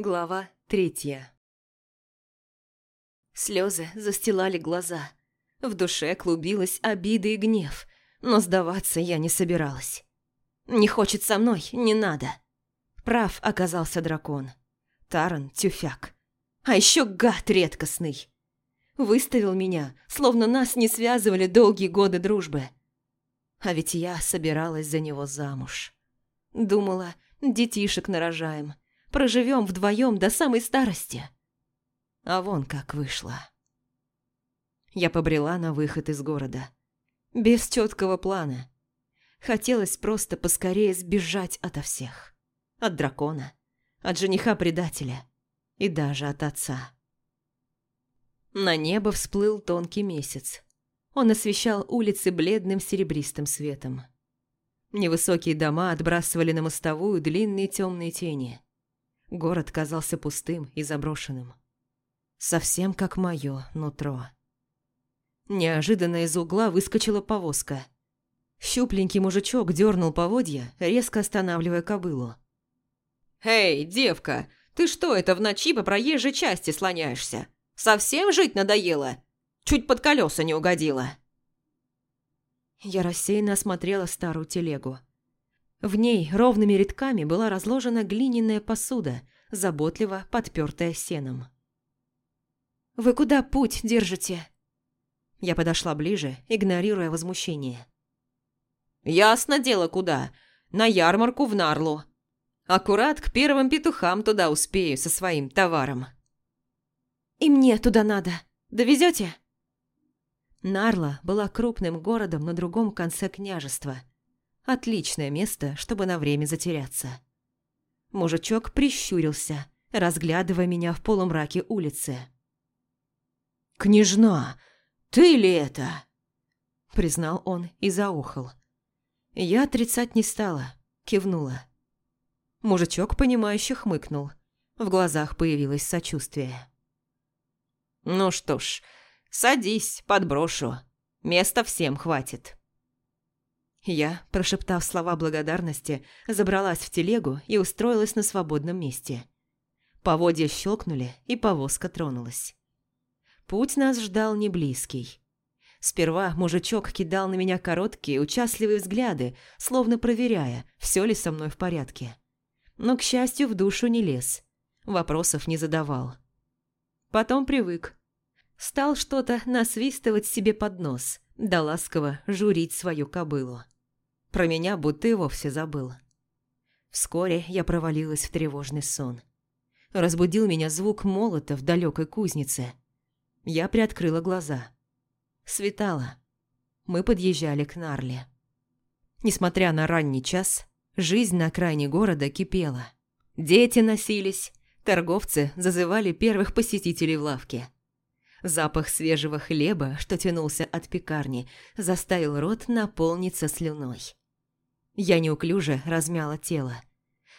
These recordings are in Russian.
Глава третья Слезы застилали глаза. В душе клубилась обида и гнев, но сдаваться я не собиралась. Не хочет со мной, не надо. Прав оказался дракон. Таран – тюфяк. А еще гад редкостный. Выставил меня, словно нас не связывали долгие годы дружбы. А ведь я собиралась за него замуж. Думала, детишек нарожаем, проживем вдвоем до самой старости. А вон как вышло. Я побрела на выход из города. Без четкого плана. Хотелось просто поскорее сбежать ото всех. От дракона, от жениха-предателя и даже от отца. На небо всплыл тонкий месяц. Он освещал улицы бледным серебристым светом. Невысокие дома отбрасывали на мостовую длинные темные тени. Город казался пустым и заброшенным. Совсем как мое нутро. Неожиданно из угла выскочила повозка. Щупленький мужичок дернул поводья, резко останавливая кобылу. «Эй, девка, ты что это в ночи по проезжей части слоняешься? Совсем жить надоело? Чуть под колеса не угодила». Я рассеянно осмотрела старую телегу. В ней ровными рядками была разложена глиняная посуда, заботливо подпертая сеном. «Вы куда путь держите?» Я подошла ближе, игнорируя возмущение. «Ясно дело, куда. На ярмарку в Нарлу. Аккурат к первым петухам туда успею со своим товаром». «И мне туда надо. Довезете?» Нарла была крупным городом на другом конце княжества. Отличное место, чтобы на время затеряться. Мужичок прищурился, разглядывая меня в полумраке улицы. «Княжна, ты ли это?» Признал он и заухал. Я отрицать не стала, кивнула. Мужичок, понимающе хмыкнул. В глазах появилось сочувствие. «Ну что ж, садись, подброшу. Места всем хватит». Я, прошептав слова благодарности, забралась в телегу и устроилась на свободном месте. Поводья щелкнули, и повозка тронулась. Путь нас ждал не близкий. Сперва мужичок кидал на меня короткие, участливые взгляды, словно проверяя, все ли со мной в порядке. Но, к счастью, в душу не лез. Вопросов не задавал. Потом привык. Стал что-то насвистывать себе под нос, да ласково журить свою кобылу. Про меня будто и вовсе забыл. Вскоре я провалилась в тревожный сон. Разбудил меня звук молота в далекой кузнице. Я приоткрыла глаза. Светало. Мы подъезжали к Нарле. Несмотря на ранний час, жизнь на окраине города кипела. Дети носились, торговцы зазывали первых посетителей в лавке. Запах свежего хлеба, что тянулся от пекарни, заставил рот наполниться слюной. Я неуклюже размяла тело.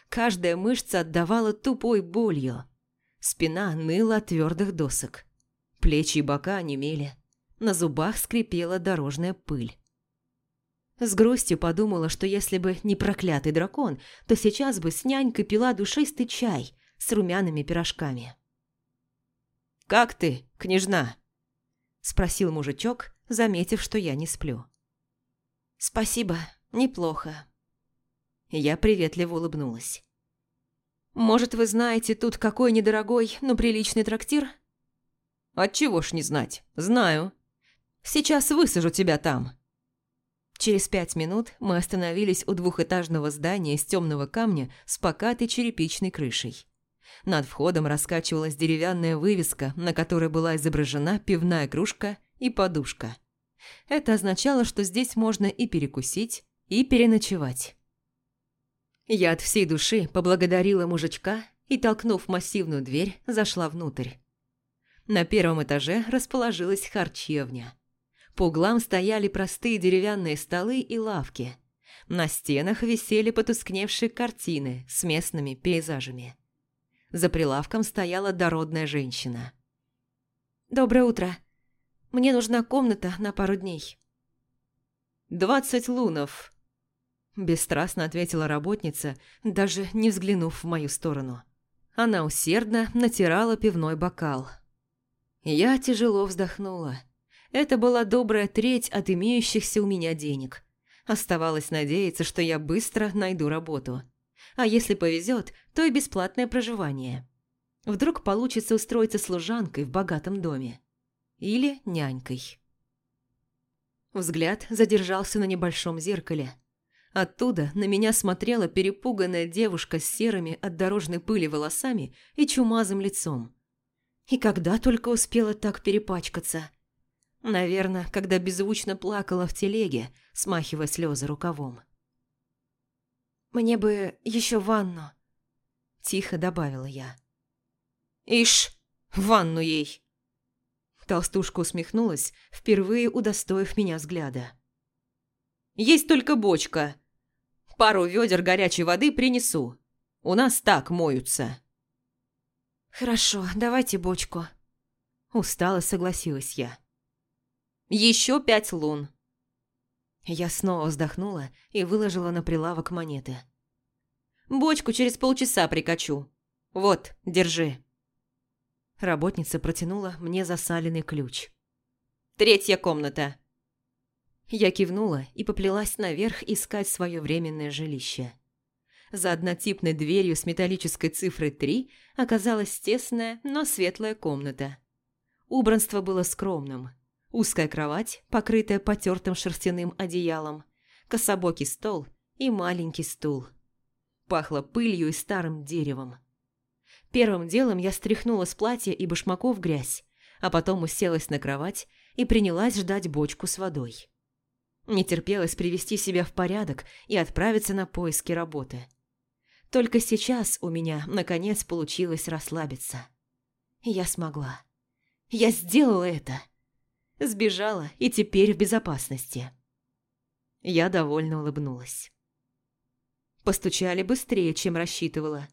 Каждая мышца отдавала тупой болью. Спина ныла от твердых досок. Плечи и бока онемели. На зубах скрипела дорожная пыль. С грустью подумала, что если бы не проклятый дракон, то сейчас бы с нянькой пила душистый чай с румяными пирожками. «Как ты, княжна?» – спросил мужичок, заметив, что я не сплю. «Спасибо, неплохо», я приветливо улыбнулась. «Может, вы знаете тут какой недорогой, но приличный трактир?» «Отчего ж не знать? Знаю. Сейчас высажу тебя там». Через пять минут мы остановились у двухэтажного здания из темного камня с покатой черепичной крышей. Над входом раскачивалась деревянная вывеска, на которой была изображена пивная кружка и подушка. Это означало, что здесь можно и перекусить, и переночевать. Я от всей души поблагодарила мужичка и, толкнув массивную дверь, зашла внутрь. На первом этаже расположилась харчевня. По углам стояли простые деревянные столы и лавки. На стенах висели потускневшие картины с местными пейзажами. За прилавком стояла дородная женщина. «Доброе утро. Мне нужна комната на пару дней». «Двадцать лунов», Бесстрастно ответила работница, даже не взглянув в мою сторону. Она усердно натирала пивной бокал. Я тяжело вздохнула. Это была добрая треть от имеющихся у меня денег. Оставалось надеяться, что я быстро найду работу. А если повезет, то и бесплатное проживание. Вдруг получится устроиться служанкой в богатом доме. Или нянькой. Взгляд задержался на небольшом зеркале. Оттуда на меня смотрела перепуганная девушка с серыми от дорожной пыли волосами и чумазым лицом. И когда только успела так перепачкаться? Наверное, когда беззвучно плакала в телеге, смахивая слезы рукавом. «Мне бы еще ванну», – тихо добавила я. «Ишь, ванну ей!» Толстушка усмехнулась, впервые удостоив меня взгляда. «Есть только бочка. Пару ведер горячей воды принесу. У нас так моются». «Хорошо, давайте бочку». Устало согласилась я. «Еще пять лун». Я снова вздохнула и выложила на прилавок монеты. «Бочку через полчаса прикачу. Вот, держи». Работница протянула мне засаленный ключ. «Третья комната». Я кивнула и поплелась наверх искать свое временное жилище. За однотипной дверью с металлической цифрой 3 оказалась тесная, но светлая комната. Убранство было скромным. Узкая кровать, покрытая потертым шерстяным одеялом, кособокий стол и маленький стул. Пахло пылью и старым деревом. Первым делом я стряхнула с платья и башмаков грязь, а потом уселась на кровать и принялась ждать бочку с водой. Не терпелось привести себя в порядок и отправиться на поиски работы. Только сейчас у меня, наконец, получилось расслабиться. Я смогла. Я сделала это. Сбежала и теперь в безопасности. Я довольно улыбнулась. Постучали быстрее, чем рассчитывала.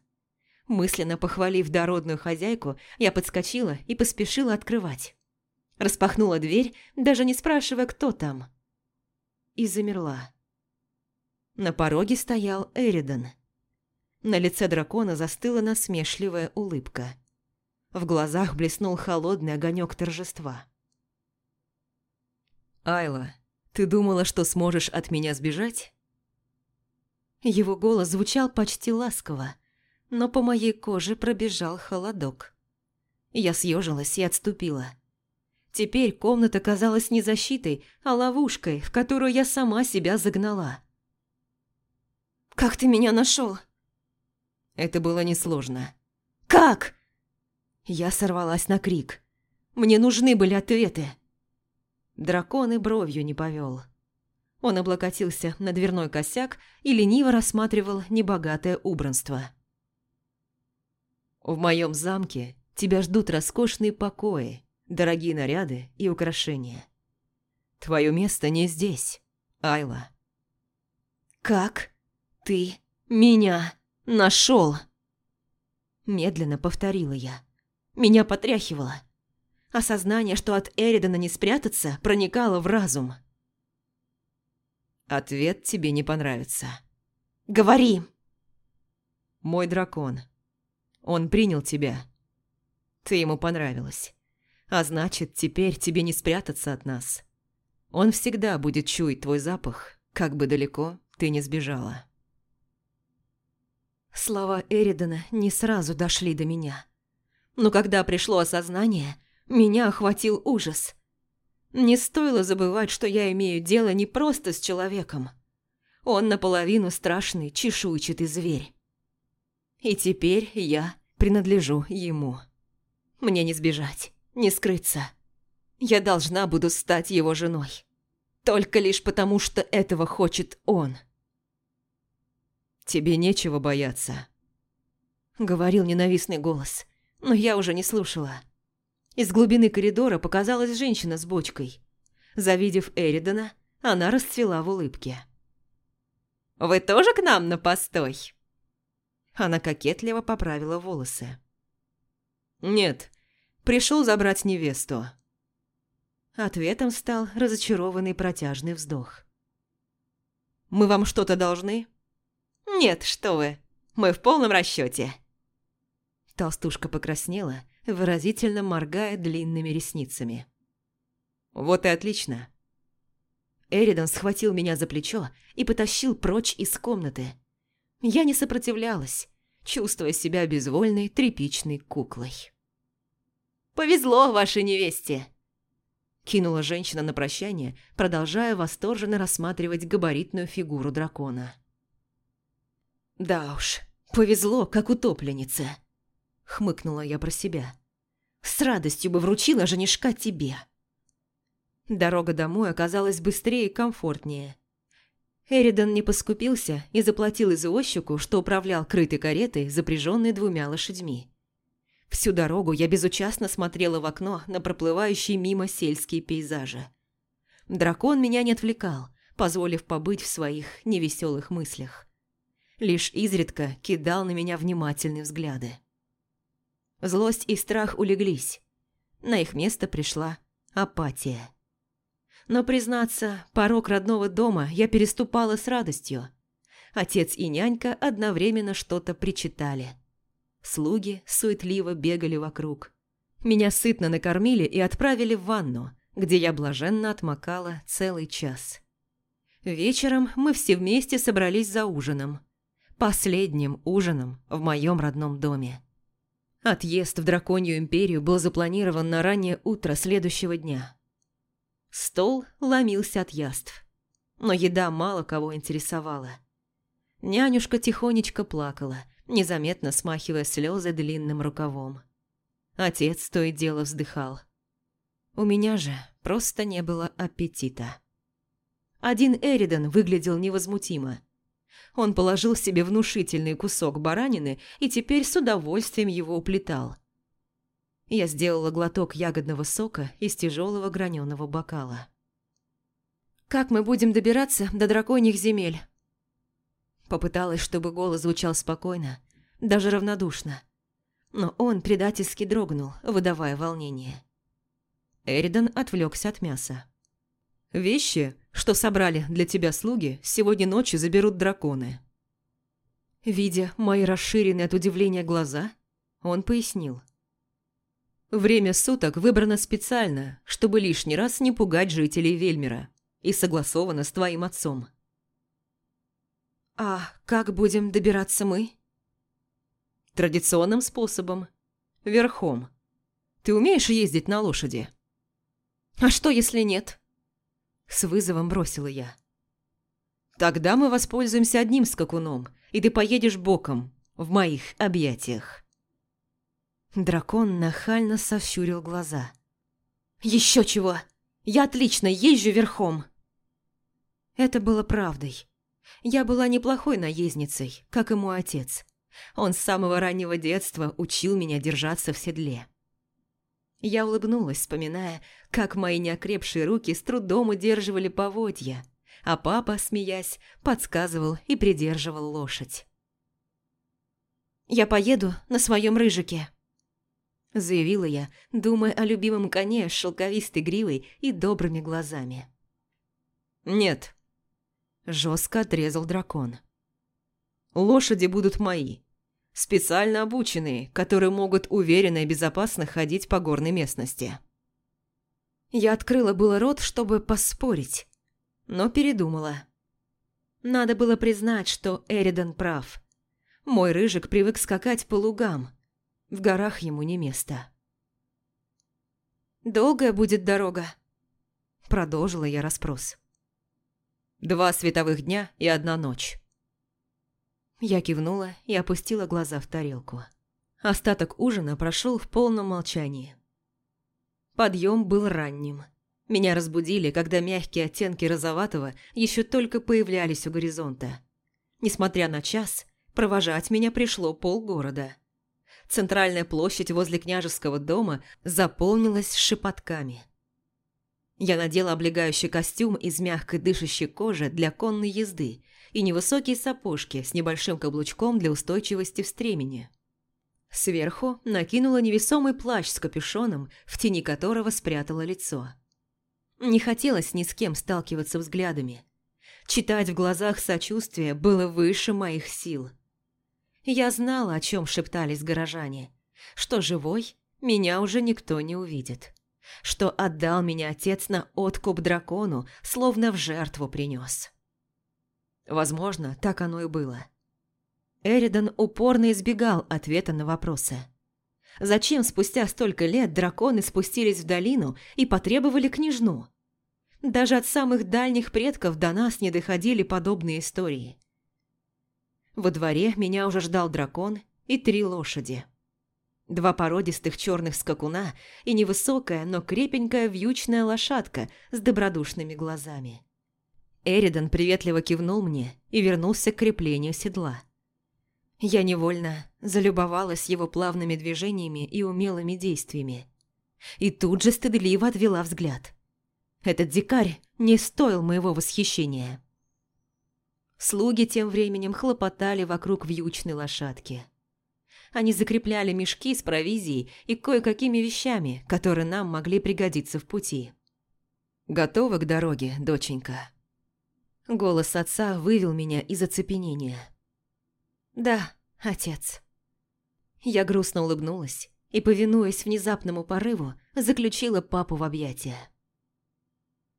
Мысленно похвалив дородную хозяйку, я подскочила и поспешила открывать. Распахнула дверь, даже не спрашивая, кто там. И замерла. На пороге стоял Эридан. На лице дракона застыла насмешливая улыбка. В глазах блеснул холодный огонек торжества. «Айла, ты думала, что сможешь от меня сбежать?» Его голос звучал почти ласково, но по моей коже пробежал холодок. Я съежилась и отступила. Теперь комната казалась не защитой, а ловушкой, в которую я сама себя загнала. «Как ты меня нашел? Это было несложно. «Как?» Я сорвалась на крик. Мне нужны были ответы. Дракон и бровью не повел. Он облокотился на дверной косяк и лениво рассматривал небогатое убранство. «В моем замке тебя ждут роскошные покои, дорогие наряды и украшения. Твое место не здесь, Айла». «Как ты меня нашел?» Медленно повторила я. Меня потряхивало. Осознание, что от Эридана не спрятаться, проникало в разум. Ответ тебе не понравится. «Говори!» «Мой дракон. Он принял тебя. Ты ему понравилась. А значит, теперь тебе не спрятаться от нас. Он всегда будет чуять твой запах, как бы далеко ты не сбежала». Слова Эридана не сразу дошли до меня. Но когда пришло осознание, меня охватил ужас. Не стоило забывать, что я имею дело не просто с человеком. Он наполовину страшный чешуйчатый зверь. И теперь я принадлежу ему. Мне не сбежать, не скрыться. Я должна буду стать его женой. Только лишь потому, что этого хочет он. «Тебе нечего бояться», — говорил ненавистный голос, но я уже не слушала. Из глубины коридора показалась женщина с бочкой. Завидев Эридана, она расцвела в улыбке. «Вы тоже к нам на постой?» Она кокетливо поправила волосы. «Нет, пришел забрать невесту». Ответом стал разочарованный протяжный вздох. «Мы вам что-то должны?» «Нет, что вы, мы в полном расчете. Толстушка покраснела, выразительно моргая длинными ресницами. «Вот и отлично!» Эридан схватил меня за плечо и потащил прочь из комнаты. Я не сопротивлялась, чувствуя себя безвольной тряпичной куклой. «Повезло вашей невесте!» Кинула женщина на прощание, продолжая восторженно рассматривать габаритную фигуру дракона. «Да уж, повезло, как утопленнице!» Хмыкнула я про себя. «С радостью бы вручила женишка тебе!» Дорога домой оказалась быстрее и комфортнее. Эридан не поскупился и заплатил извозчику, что управлял крытой каретой, запряженной двумя лошадьми. Всю дорогу я безучастно смотрела в окно на проплывающие мимо сельские пейзажи. Дракон меня не отвлекал, позволив побыть в своих невеселых мыслях. Лишь изредка кидал на меня внимательные взгляды. Злость и страх улеглись. На их место пришла апатия. Но, признаться, порог родного дома я переступала с радостью. Отец и нянька одновременно что-то причитали – Слуги суетливо бегали вокруг. Меня сытно накормили и отправили в ванну, где я блаженно отмокала целый час. Вечером мы все вместе собрались за ужином. Последним ужином в моем родном доме. Отъезд в Драконью Империю был запланирован на раннее утро следующего дня. Стол ломился от яств. Но еда мало кого интересовала. Нянюшка тихонечко плакала – незаметно смахивая слезы длинным рукавом. Отец то и дело вздыхал. У меня же просто не было аппетита. Один Эридан выглядел невозмутимо. Он положил себе внушительный кусок баранины и теперь с удовольствием его уплетал. Я сделала глоток ягодного сока из тяжелого граненого бокала. «Как мы будем добираться до драконьих земель?» Попыталась, чтобы голос звучал спокойно, даже равнодушно. Но он предательски дрогнул, выдавая волнение. Эридан отвлекся от мяса. «Вещи, что собрали для тебя слуги, сегодня ночью заберут драконы». Видя мои расширенные от удивления глаза, он пояснил. «Время суток выбрано специально, чтобы лишний раз не пугать жителей Вельмера, и согласовано с твоим отцом». «А как будем добираться мы?» «Традиционным способом. Верхом. Ты умеешь ездить на лошади?» «А что, если нет?» С вызовом бросила я. «Тогда мы воспользуемся одним скакуном, и ты поедешь боком, в моих объятиях». Дракон нахально сощурил глаза. «Еще чего! Я отлично езжу верхом!» Это было правдой. Я была неплохой наездницей, как и мой отец. Он с самого раннего детства учил меня держаться в седле. Я улыбнулась, вспоминая, как мои неокрепшие руки с трудом удерживали поводья, а папа, смеясь, подсказывал и придерживал лошадь. «Я поеду на своем рыжике», – заявила я, думая о любимом коне с шелковистой гривой и добрыми глазами. «Нет», Жестко отрезал дракон. Лошади будут мои. Специально обученные, которые могут уверенно и безопасно ходить по горной местности. Я открыла было рот, чтобы поспорить, но передумала. Надо было признать, что Эридан прав. Мой рыжик привык скакать по лугам. В горах ему не место. «Долгая будет дорога?» Продолжила я расспрос. Два световых дня и одна ночь. Я кивнула и опустила глаза в тарелку. Остаток ужина прошел в полном молчании. Подъем был ранним. Меня разбудили, когда мягкие оттенки розоватого еще только появлялись у горизонта. Несмотря на час, провожать меня пришло полгорода. Центральная площадь возле княжеского дома заполнилась шепотками – я надела облегающий костюм из мягкой дышащей кожи для конной езды и невысокие сапожки с небольшим каблучком для устойчивости в стремени. Сверху накинула невесомый плащ с капюшоном, в тени которого спрятала лицо. Не хотелось ни с кем сталкиваться взглядами. Читать в глазах сочувствие было выше моих сил. Я знала, о чем шептались горожане, Что живой меня уже никто не увидит. Что отдал меня отец на откуп дракону, словно в жертву принес. Возможно, так оно и было. Эридан упорно избегал ответа на вопросы. Зачем спустя столько лет драконы спустились в долину и потребовали княжну? Даже от самых дальних предков до нас не доходили подобные истории. Во дворе меня уже ждал дракон и три лошади. Два породистых черных скакуна и невысокая, но крепенькая вьючная лошадка с добродушными глазами. Эридан приветливо кивнул мне и вернулся к креплению седла. Я невольно залюбовалась его плавными движениями и умелыми действиями. И тут же стыдливо отвела взгляд. Этот дикарь не стоил моего восхищения. Слуги тем временем хлопотали вокруг вьючной лошадки. Они закрепляли мешки с провизией и кое-какими вещами, которые нам могли пригодиться в пути. «Готова к дороге, доченька?» Голос отца вывел меня из оцепенения. «Да, отец». Я грустно улыбнулась и, повинуясь внезапному порыву, заключила папу в объятия.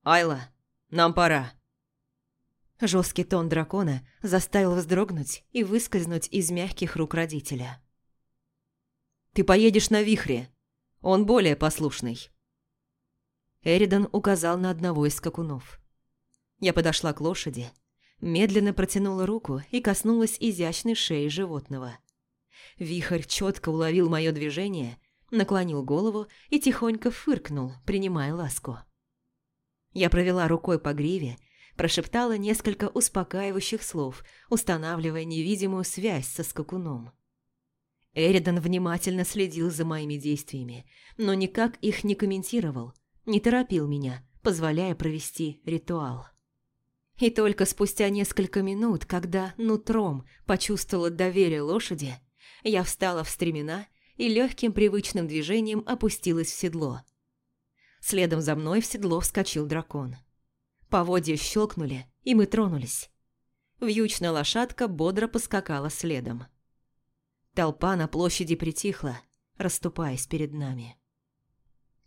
«Айла, нам пора». Жесткий тон дракона заставил вздрогнуть и выскользнуть из мягких рук родителя. «Ты поедешь на вихре. Он более послушный». Эридан указал на одного из скакунов. Я подошла к лошади, медленно протянула руку и коснулась изящной шеи животного. Вихрь четко уловил мое движение, наклонил голову и тихонько фыркнул, принимая ласку. Я провела рукой по гриве прошептала несколько успокаивающих слов, устанавливая невидимую связь со скакуном. Эридан внимательно следил за моими действиями, но никак их не комментировал, не торопил меня, позволяя провести ритуал. И только спустя несколько минут, когда нутром почувствовала доверие лошади, я встала в стремена и легким привычным движением опустилась в седло. Следом за мной в седло вскочил дракон. Поводья щелкнули, и мы тронулись. Вьючная лошадка бодро поскакала следом. Толпа на площади притихла, расступаясь перед нами.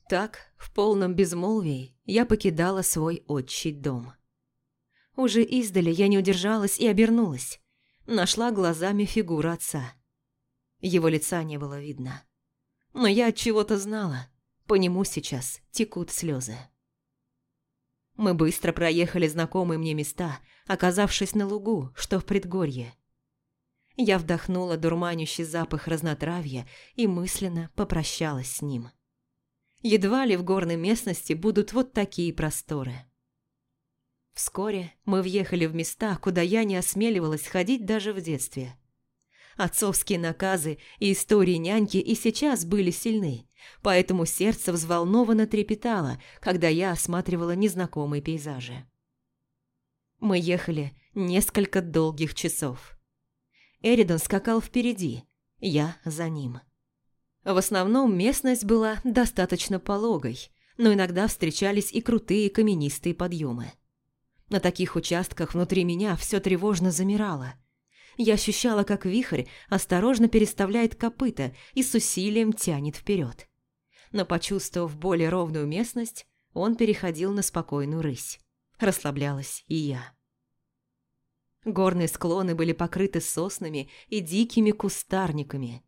Так, в полном безмолвии, я покидала свой отчий дом. Уже издали я не удержалась и обернулась. Нашла глазами фигуру отца. Его лица не было видно. Но я от чего-то знала. По нему сейчас текут слезы. Мы быстро проехали знакомые мне места, оказавшись на лугу, что в предгорье. Я вдохнула дурманящий запах разнотравья и мысленно попрощалась с ним. Едва ли в горной местности будут вот такие просторы. Вскоре мы въехали в места, куда я не осмеливалась ходить даже в детстве. Отцовские наказы и истории няньки и сейчас были сильны, поэтому сердце взволнованно трепетало, когда я осматривала незнакомые пейзажи. Мы ехали несколько долгих часов. Эридан скакал впереди, я за ним. В основном местность была достаточно пологой, но иногда встречались и крутые каменистые подъемы. На таких участках внутри меня все тревожно замирало. Я ощущала, как вихрь осторожно переставляет копыта и с усилием тянет вперед но, почувствовав более ровную местность, он переходил на спокойную рысь. Расслаблялась и я. Горные склоны были покрыты соснами и дикими кустарниками.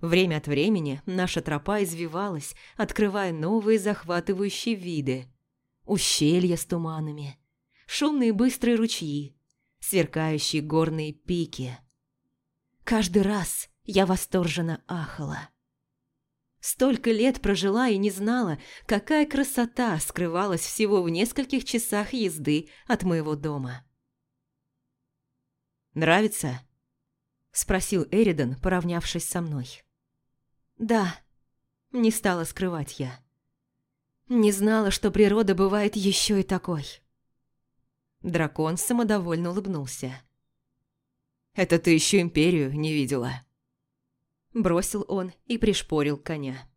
Время от времени наша тропа извивалась, открывая новые захватывающие виды. Ущелья с туманами, шумные быстрые ручьи, сверкающие горные пики. Каждый раз я восторженно ахала. Столько лет прожила и не знала, какая красота скрывалась всего в нескольких часах езды от моего дома. «Нравится?» – спросил Эридан, поравнявшись со мной. «Да», – не стала скрывать я. Не знала, что природа бывает еще и такой. Дракон самодовольно улыбнулся. «Это ты еще империю не видела?» Бросил он и пришпорил коня.